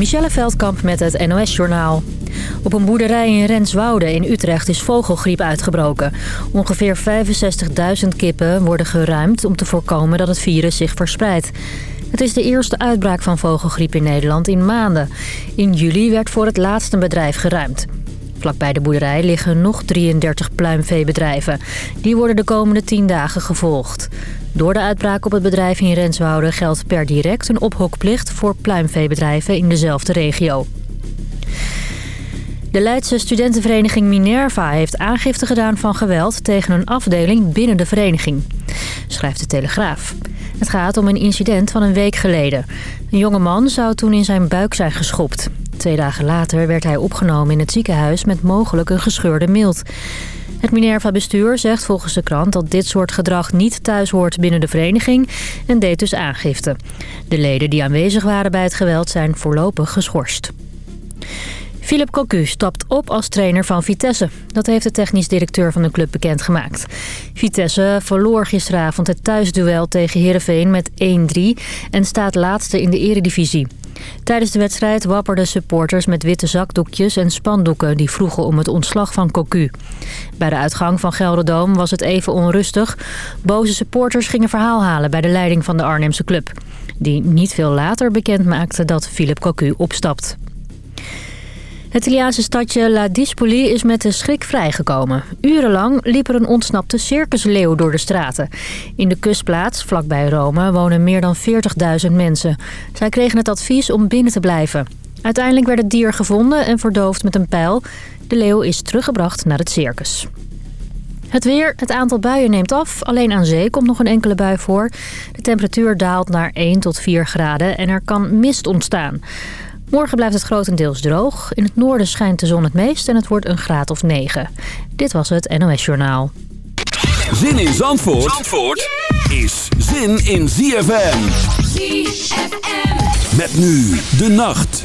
Michelle Veldkamp met het NOS-journaal. Op een boerderij in Renswoude in Utrecht is vogelgriep uitgebroken. Ongeveer 65.000 kippen worden geruimd om te voorkomen dat het virus zich verspreidt. Het is de eerste uitbraak van vogelgriep in Nederland in maanden. In juli werd voor het laatste bedrijf geruimd. Vlakbij de boerderij liggen nog 33 pluimveebedrijven. Die worden de komende 10 dagen gevolgd. Door de uitbraak op het bedrijf in Renswoude geldt per direct een ophokplicht voor pluimveebedrijven in dezelfde regio. De Leidse studentenvereniging Minerva heeft aangifte gedaan van geweld tegen een afdeling binnen de vereniging, schrijft de Telegraaf. Het gaat om een incident van een week geleden. Een jonge man zou toen in zijn buik zijn geschopt. Twee dagen later werd hij opgenomen in het ziekenhuis met mogelijk een gescheurde mild. Het Minerva-bestuur zegt volgens de krant dat dit soort gedrag niet thuis hoort binnen de vereniging en deed dus aangifte. De leden die aanwezig waren bij het geweld zijn voorlopig geschorst. Philip Cocu stapt op als trainer van Vitesse. Dat heeft de technisch directeur van de club bekendgemaakt. Vitesse verloor gisteravond het thuisduel tegen Heerenveen met 1-3 en staat laatste in de eredivisie. Tijdens de wedstrijd wapperden supporters met witte zakdoekjes en spandoeken... die vroegen om het ontslag van Cocu. Bij de uitgang van Gelderdoom was het even onrustig. Boze supporters gingen verhaal halen bij de leiding van de Arnhemse club. Die niet veel later bekend maakte dat Philip Cocu opstapt. Het Italiaanse stadje La Dispoli is met de schrik vrijgekomen. Urenlang liep er een ontsnapte circusleeuw door de straten. In de kustplaats, vlakbij Rome, wonen meer dan 40.000 mensen. Zij kregen het advies om binnen te blijven. Uiteindelijk werd het dier gevonden en verdoofd met een pijl. De leeuw is teruggebracht naar het circus. Het weer, het aantal buien neemt af. Alleen aan zee komt nog een enkele bui voor. De temperatuur daalt naar 1 tot 4 graden en er kan mist ontstaan. Morgen blijft het grotendeels droog. In het noorden schijnt de zon het meest en het wordt een graad of 9. Dit was het NOS Journaal. Zin in Zandvoort, Zandvoort is zin in ZFM. ZFM. Met nu de nacht.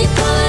you could call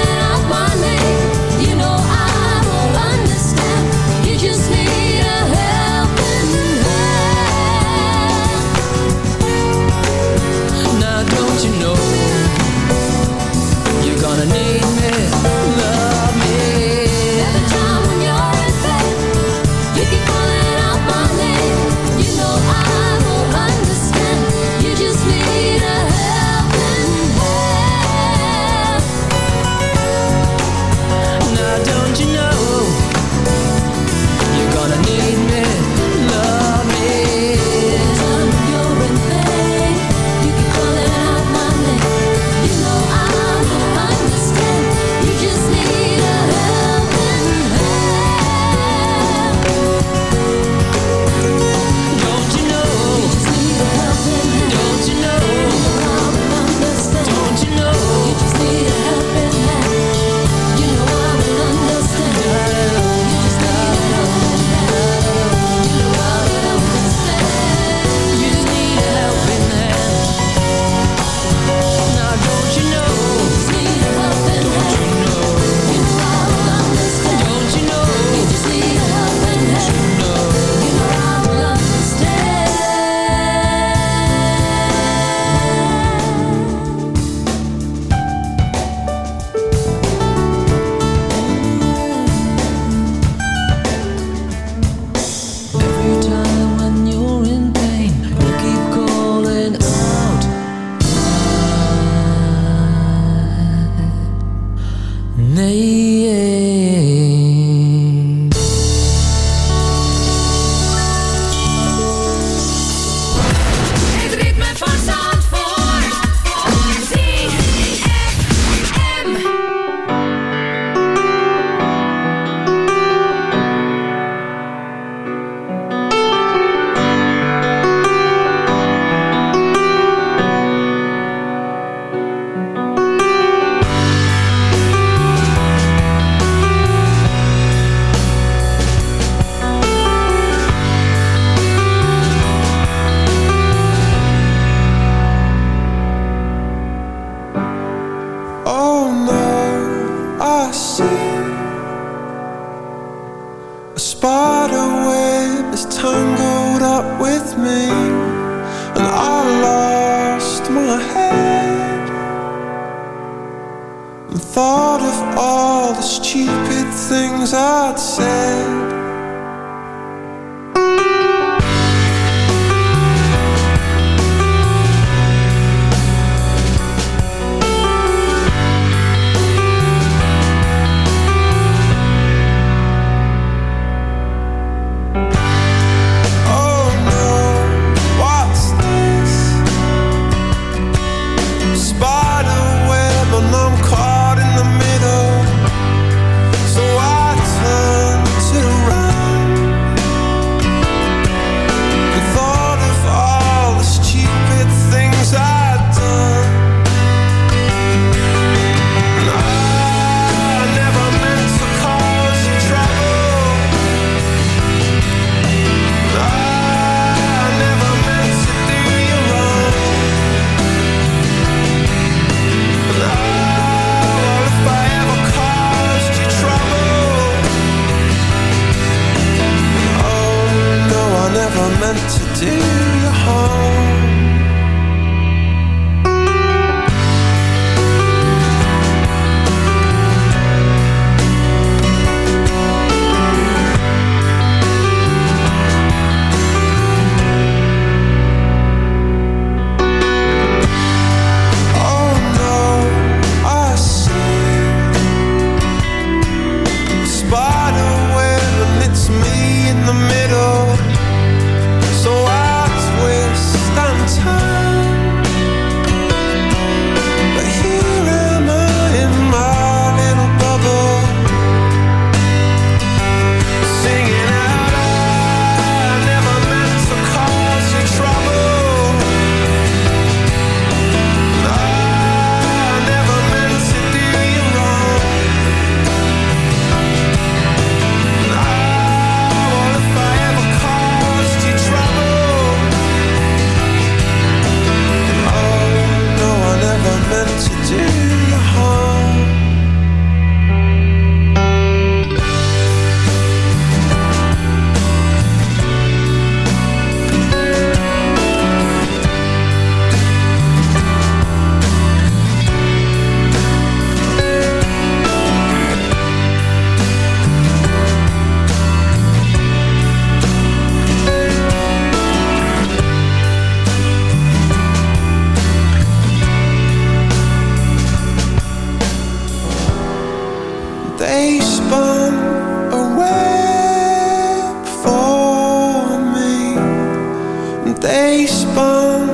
they spun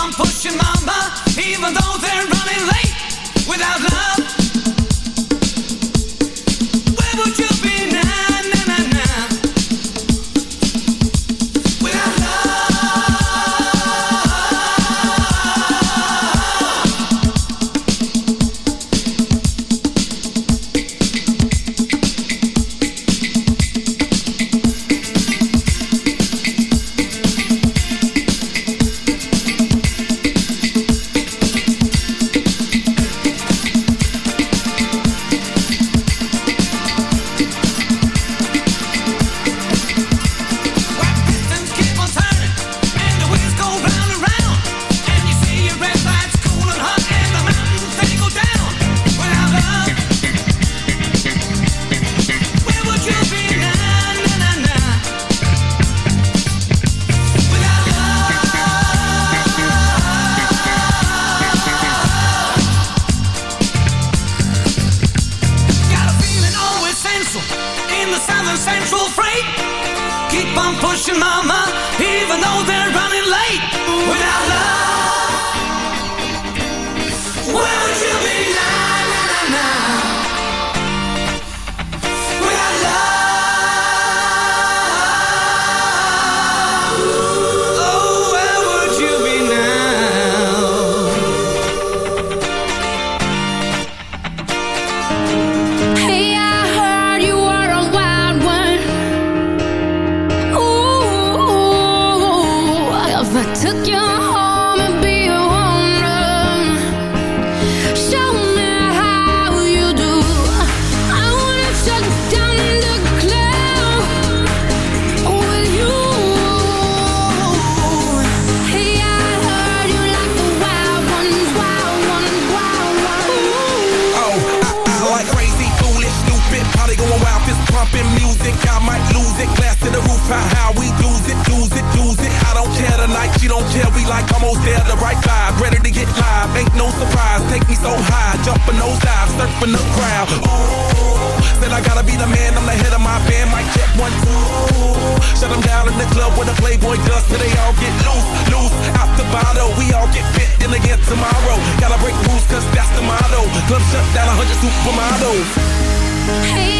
on pushing mama, even though they're running late without love. Boy, does today all get loose, loose out the bottle. We all get fit in again tomorrow. Gotta break rules cause that's the motto. Club shut down a hundred supermodels. Hey.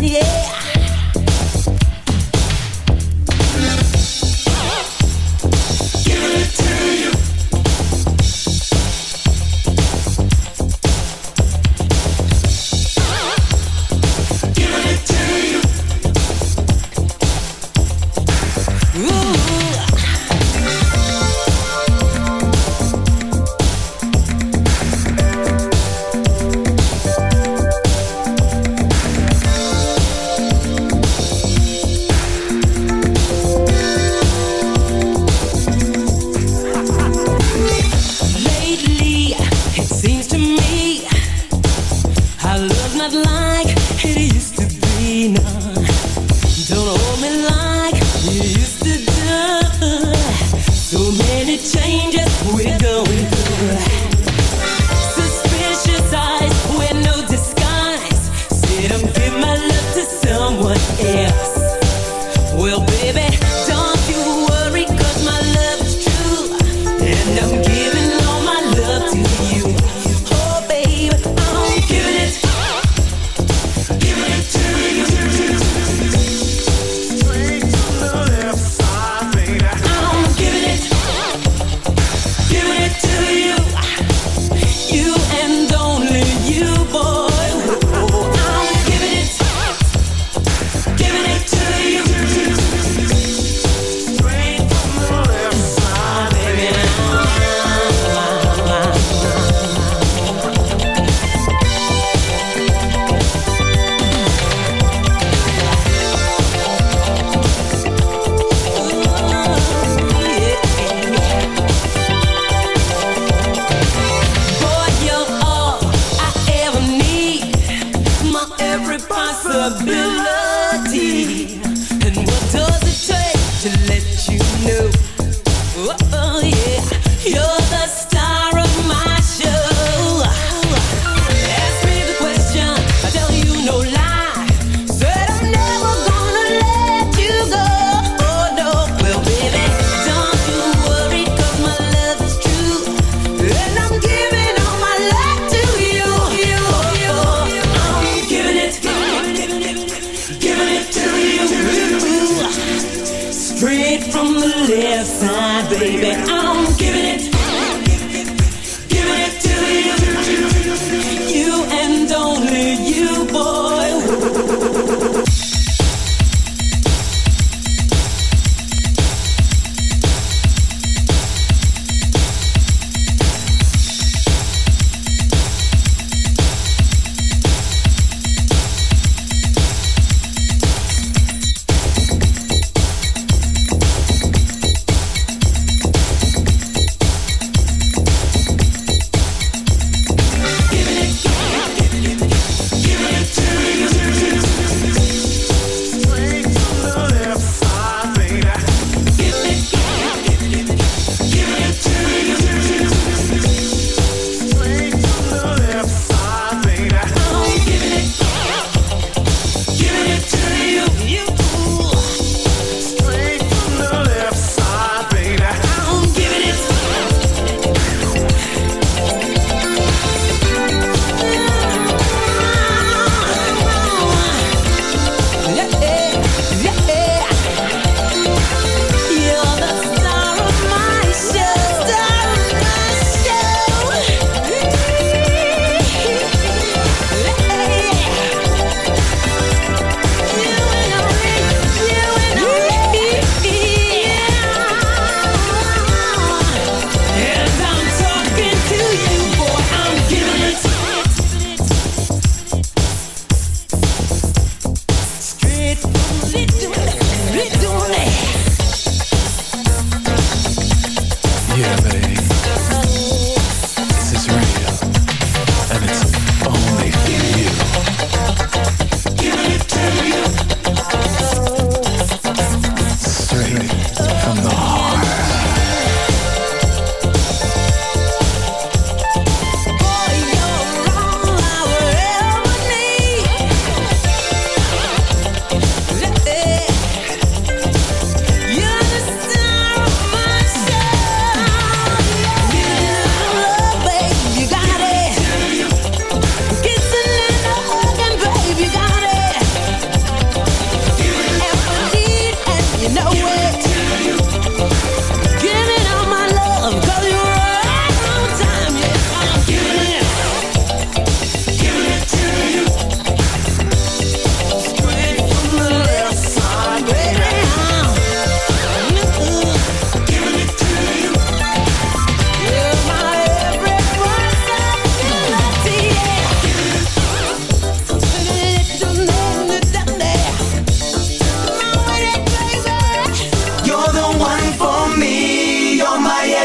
yeah.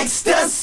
Ecstasy.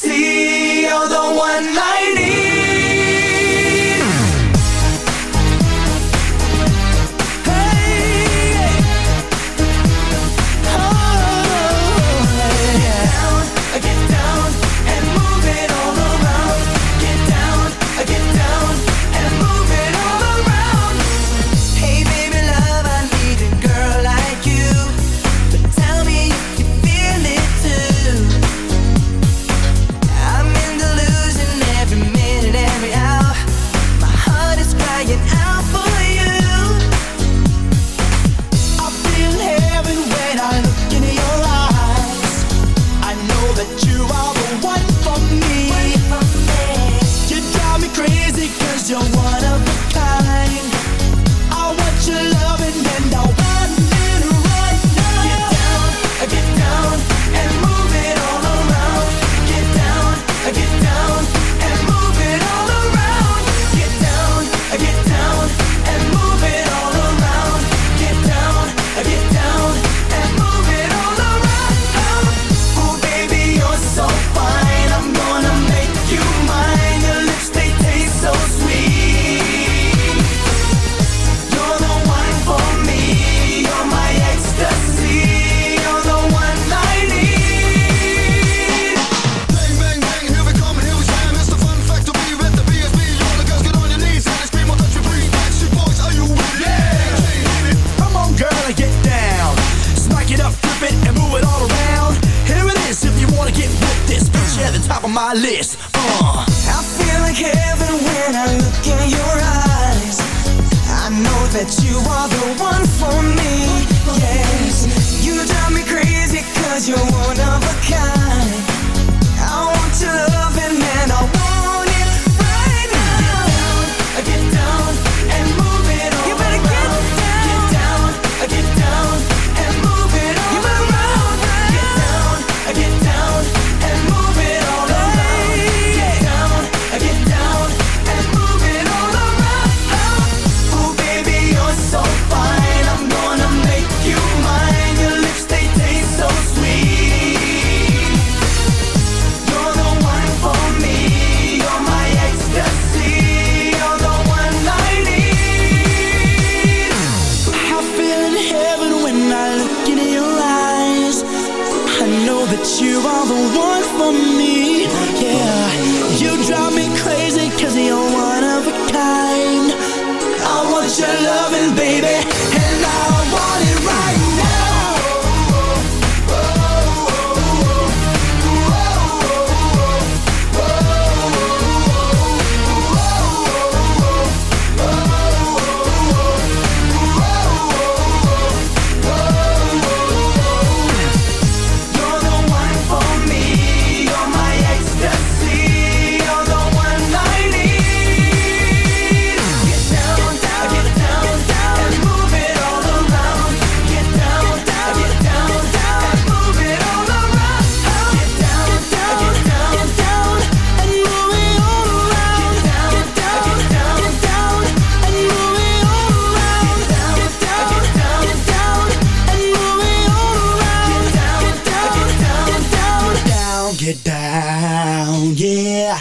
You're the one for me, yes. You drive me crazy cause you're one of a kind. Down, yeah.